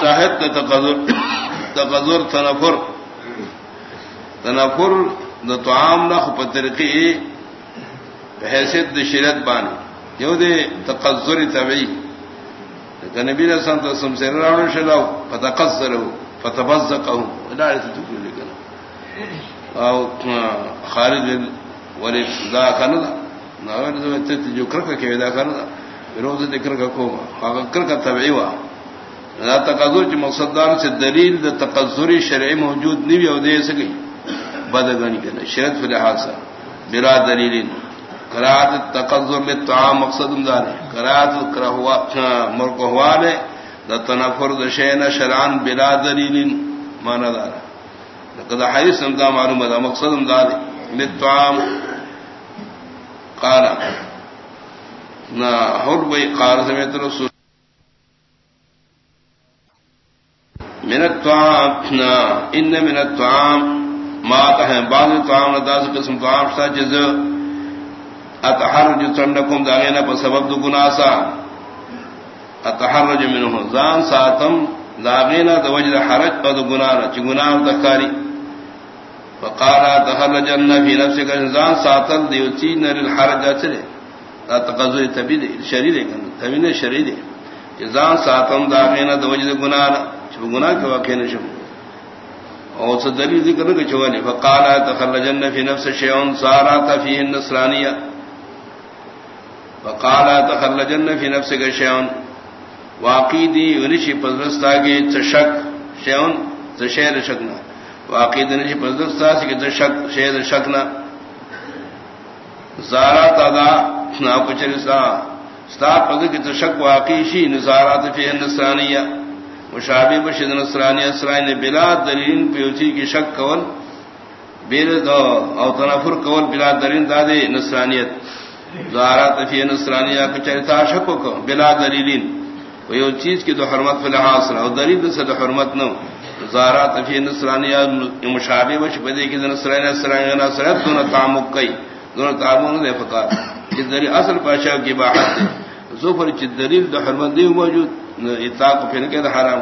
شاہد تقذر تقذر، تنفر. تنفر د توام نہ پترقی حیثیت شریعت بانی یو دے تقذر طبعی نبی رسان تو سم سے راوڑ شلاو فتقذر فتبزقه لا تقول لك او ولی دا کنه دا جو کرکا کې دا کنه روز ذکر کا کو هغه کرکا طبعی وا دا تقذر چې مقصد دار سے دلیل د تقذری شرعی موجود نیوی او دې سکی. بدغنی کنه شرط فی لحاظ بلا دلیل. قرات تقذر للطعام مقصد دار قرات کرہوا مرکوا نے دا تنفر د شینا شرعان بلا دلیل معنی دار لقد حدیث دا معلومه دا مقصد دار ہے للطعام قال نا حر بی قال سمیت رسول من الطعام، نا، ان من الطعام، ما تہ بعض الطعام داس قسم طعام شتا جز، اتحرج تندکم داغینا پر سبب دو گناسا اتحرج منه زان ساتم داغینا دو وجد حرج پر دو گنانا چی گناہ دکاری فقالا تخرجن فی نفسك زان ساتل دیو چی نر الحرج اچلے. دا تقضوی تبی دے شری دے کن تبی نے شری دے زان ساتم داغینا دو وجد گنانا چی گناہ کے واقع نشم اور اس دلیل ذکر نہ چوالی فقالا تخرجن فی نفس شیعون سارات فیہ النصرانیہ فقالا تخرجن فی نفس شیعون واقعی دی ونشی پزرستا کے چشک شیعون چشیر شکنا. واقعی دی ونشی پزرستا کے چشک شیر شکنا. زارا تادا نا کچرسا ستا پزر کی چشک واقعی شی نزارات فیہ النصرانیہ مشابی بشد نصرانی اسرائیل بلا دلیل پیوچی کی شک کول، بیر دو او تنفر کول بلا دلیل دا دادے نصرانیت. زہارات فی نصرانیہ کو چرتا شکو کو بلا دلیلین. وہ یہ چیز کی دو حرمت فی لحاظ رہا دلیل سے دو حرمت نو. زہارات فی نصرانیہ مشابی بش بدے کی نصرانی اسرائیل نصرت دونوں تعمق کئی دونوں تعمق دے فقار کہ اصل پاشا کی باحت دے زفر چی دلیل دو حرمت دی موجود. اطلاق پھر کے حرام۔